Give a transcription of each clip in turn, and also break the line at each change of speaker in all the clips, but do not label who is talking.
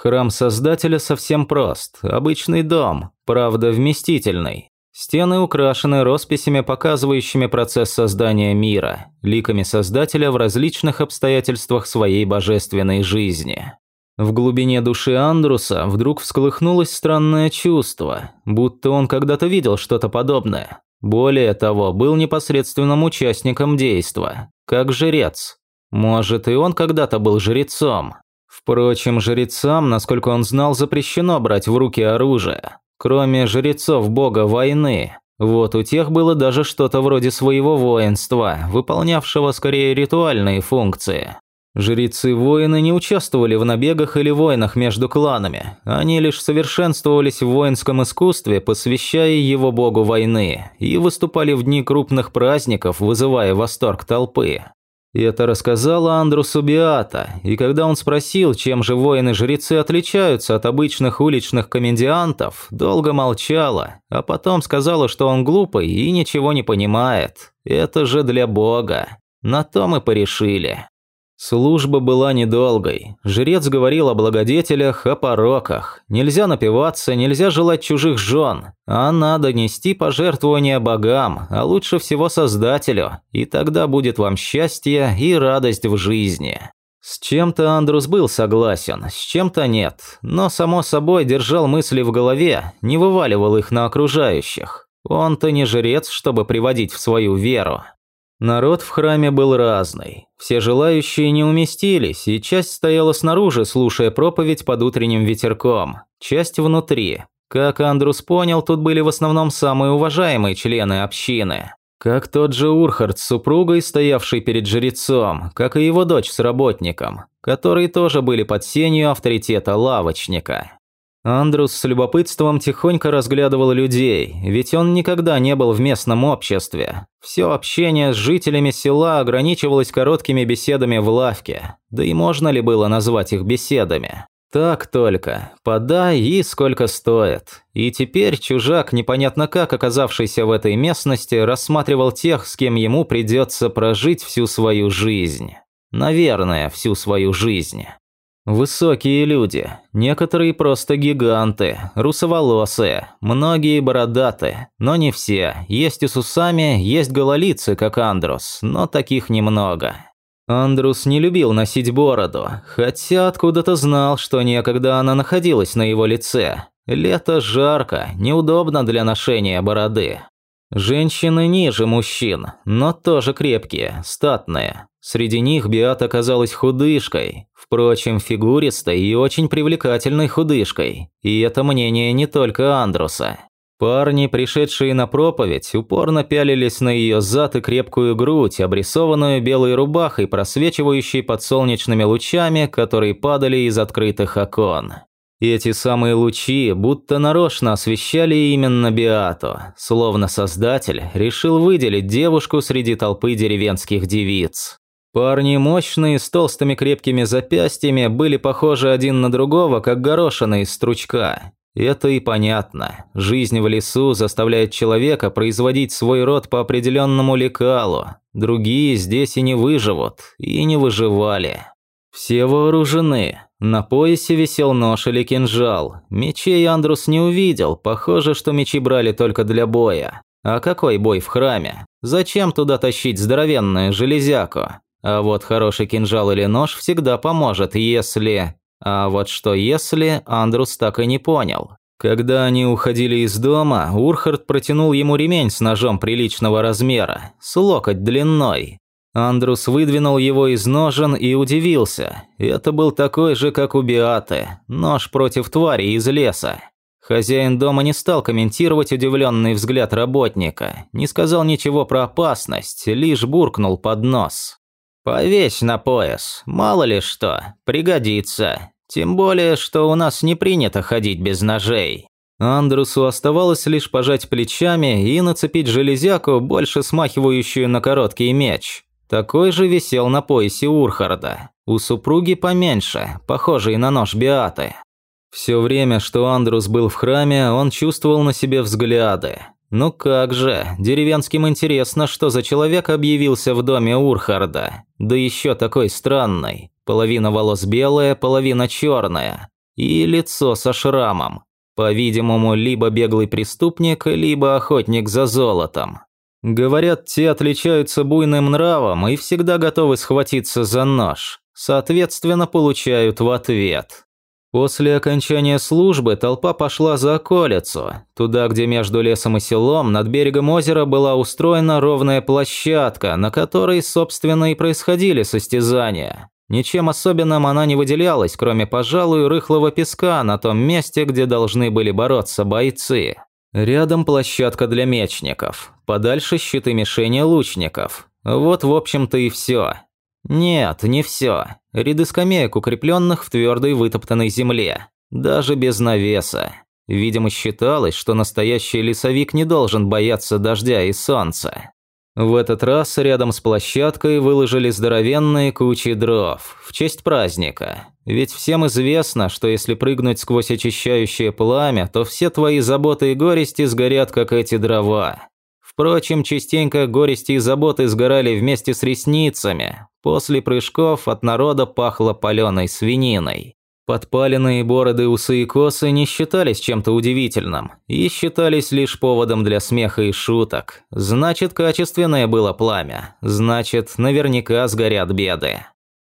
Храм Создателя совсем прост, обычный дом, правда вместительный. Стены украшены росписями, показывающими процесс создания мира, ликами Создателя в различных обстоятельствах своей божественной жизни. В глубине души Андруса вдруг всколыхнулось странное чувство, будто он когда-то видел что-то подобное. Более того, был непосредственным участником действа, как жрец. Может, и он когда-то был жрецом. Впрочем, жрецам, насколько он знал, запрещено брать в руки оружие, кроме жрецов бога войны. Вот у тех было даже что-то вроде своего воинства, выполнявшего скорее ритуальные функции. Жрецы-воины не участвовали в набегах или войнах между кланами, они лишь совершенствовались в воинском искусстве, посвящая его богу войны, и выступали в дни крупных праздников, вызывая восторг толпы. И это рассказала Андрусу Биата, и когда он спросил, чем же воины-жрецы отличаются от обычных уличных комедиантов, долго молчала, а потом сказала, что он глупый и ничего не понимает. Это же для бога. На то мы порешили. Служба была недолгой. Жрец говорил о благодетелях, о пороках. Нельзя напиваться, нельзя желать чужих жен. А надо нести пожертвования богам, а лучше всего Создателю. И тогда будет вам счастье и радость в жизни. С чем-то Андрус был согласен, с чем-то нет. Но, само собой, держал мысли в голове, не вываливал их на окружающих. Он-то не жрец, чтобы приводить в свою веру. Народ в храме был разный. Все желающие не уместились, и часть стояла снаружи, слушая проповедь под утренним ветерком, часть внутри. Как Андрус понял, тут были в основном самые уважаемые члены общины. Как тот же Урхард с супругой, стоявший перед жрецом, как и его дочь с работником, которые тоже были под сенью авторитета лавочника. Андрус с любопытством тихонько разглядывал людей, ведь он никогда не был в местном обществе. Все общение с жителями села ограничивалось короткими беседами в лавке. Да и можно ли было назвать их беседами? Так только. Подай и сколько стоит. И теперь чужак, непонятно как оказавшийся в этой местности, рассматривал тех, с кем ему придется прожить всю свою жизнь. Наверное, всю свою жизнь. Высокие люди, некоторые просто гиганты, русоволосые, многие бородаты, но не все. Есть и с усами, есть гололицы, как Андрус, но таких немного. Андрус не любил носить бороду, хотя откуда-то знал, что некогда она находилась на его лице. Лето жарко, неудобно для ношения бороды. Женщины ниже мужчин, но тоже крепкие, статные. Среди них Биат оказалась худышкой, впрочем, фигуристой и очень привлекательной худышкой. И это мнение не только Андруса. Парни, пришедшие на проповедь, упорно пялились на ее зад и крепкую грудь, обрисованную белой рубахой, просвечивающей под солнечными лучами, которые падали из открытых окон. Эти самые лучи будто нарочно освещали именно Биату, словно Создатель решил выделить девушку среди толпы деревенских девиц. Парни мощные, с толстыми крепкими запястьями, были похожи один на другого, как горошины из стручка. Это и понятно. Жизнь в лесу заставляет человека производить свой род по определенному лекалу. Другие здесь и не выживут, и не выживали. Все вооружены. На поясе висел нож или кинжал. Мечей Андрус не увидел, похоже, что мечи брали только для боя. А какой бой в храме? Зачем туда тащить здоровенную железяку? А вот хороший кинжал или нож всегда поможет, если... А вот что если, Андрус так и не понял. Когда они уходили из дома, Урхард протянул ему ремень с ножом приличного размера, с локоть длиной. Андрус выдвинул его из ножен и удивился. Это был такой же, как у Биаты, нож против твари из леса. Хозяин дома не стал комментировать удивленный взгляд работника, не сказал ничего про опасность, лишь буркнул под нос. «Повесь на пояс, мало ли что, пригодится. Тем более, что у нас не принято ходить без ножей». Андрусу оставалось лишь пожать плечами и нацепить железяку, больше смахивающую на короткий меч. Такой же висел на поясе Урхарда. У супруги поменьше, похожий на нож Биаты. Все время, что Андрус был в храме, он чувствовал на себе взгляды. Ну как же, деревенским интересно, что за человек объявился в доме Урхарда. Да еще такой странный. Половина волос белая, половина черная. и лицо со шрамом. По-видимому, либо беглый преступник, либо охотник за золотом. Говорят, те отличаются буйным нравом и всегда готовы схватиться за нож. Соответственно, получают в ответ. После окончания службы толпа пошла за околицу, туда, где между лесом и селом над берегом озера была устроена ровная площадка, на которой, собственно, и происходили состязания. Ничем особенным она не выделялась, кроме, пожалуй, рыхлого песка на том месте, где должны были бороться бойцы. Рядом площадка для мечников, подальше щиты мишени лучников. Вот, в общем-то, и все. Нет, не все. Ряды скамеек, укрепленных в твердой вытоптанной земле. Даже без навеса. Видимо, считалось, что настоящий лесовик не должен бояться дождя и солнца. В этот раз рядом с площадкой выложили здоровенные кучи дров в честь праздника. Ведь всем известно, что если прыгнуть сквозь очищающее пламя, то все твои заботы и горести сгорят, как эти дрова. Впрочем, частенько горести и заботы сгорали вместе с ресницами. После прыжков от народа пахло паленой свининой. Подпаленные бороды, усы и косы не считались чем-то удивительным и считались лишь поводом для смеха и шуток. Значит, качественное было пламя. Значит, наверняка сгорят беды.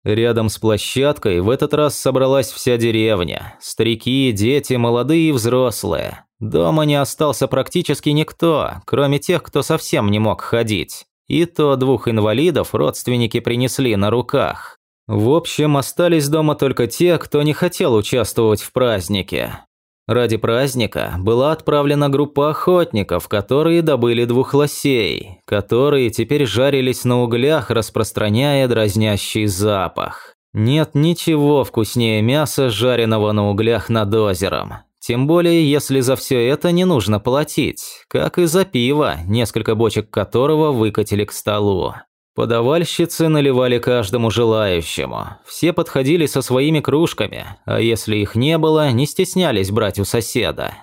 Рядом с площадкой в этот раз собралась вся деревня. Старики, дети, молодые и взрослые. Дома не остался практически никто, кроме тех, кто совсем не мог ходить. И то двух инвалидов родственники принесли на руках. В общем, остались дома только те, кто не хотел участвовать в празднике. Ради праздника была отправлена группа охотников, которые добыли двух лосей, которые теперь жарились на углях, распространяя дразнящий запах. Нет ничего вкуснее мяса, жареного на углях над озером. Тем более, если за все это не нужно платить, как и за пиво, несколько бочек которого выкатили к столу. Подавальщицы наливали каждому желающему. Все подходили со своими кружками, а если их не было, не стеснялись брать у соседа.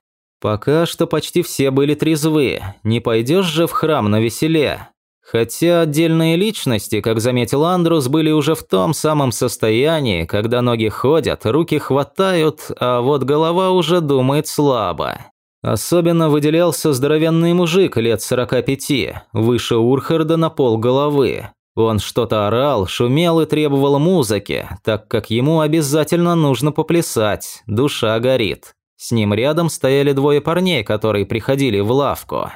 Пока что почти все были трезвы, не пойдешь же в храм на веселе. Хотя отдельные личности, как заметил Андрус, были уже в том самом состоянии, когда ноги ходят, руки хватают, а вот голова уже думает слабо. Особенно выделялся здоровенный мужик лет 45, выше Урхарда на пол головы. Он что-то орал, шумел и требовал музыки, так как ему обязательно нужно поплясать, душа горит. С ним рядом стояли двое парней, которые приходили в лавку.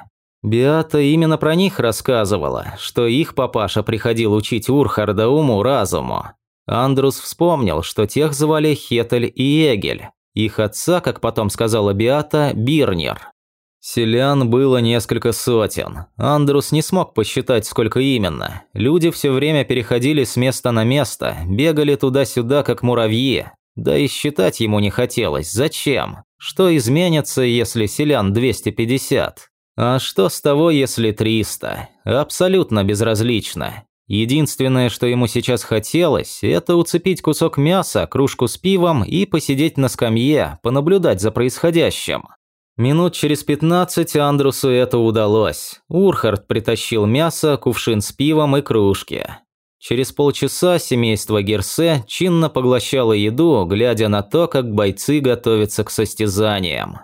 Биата именно про них рассказывала, что их папаша приходил учить Урхарда уму-разуму. Андрус вспомнил, что тех звали Хетель и Эгель. Их отца, как потом сказала Биата, Бирнер. Селян было несколько сотен. Андрус не смог посчитать, сколько именно. Люди все время переходили с места на место, бегали туда-сюда, как муравьи. Да и считать ему не хотелось. Зачем? Что изменится, если селян 250? А что с того, если 300? Абсолютно безразлично. Единственное, что ему сейчас хотелось, это уцепить кусок мяса, кружку с пивом и посидеть на скамье, понаблюдать за происходящим. Минут через пятнадцать Андрусу это удалось. Урхард притащил мясо, кувшин с пивом и кружки. Через полчаса семейство Герсе чинно поглощало еду, глядя на то, как бойцы готовятся к состязаниям.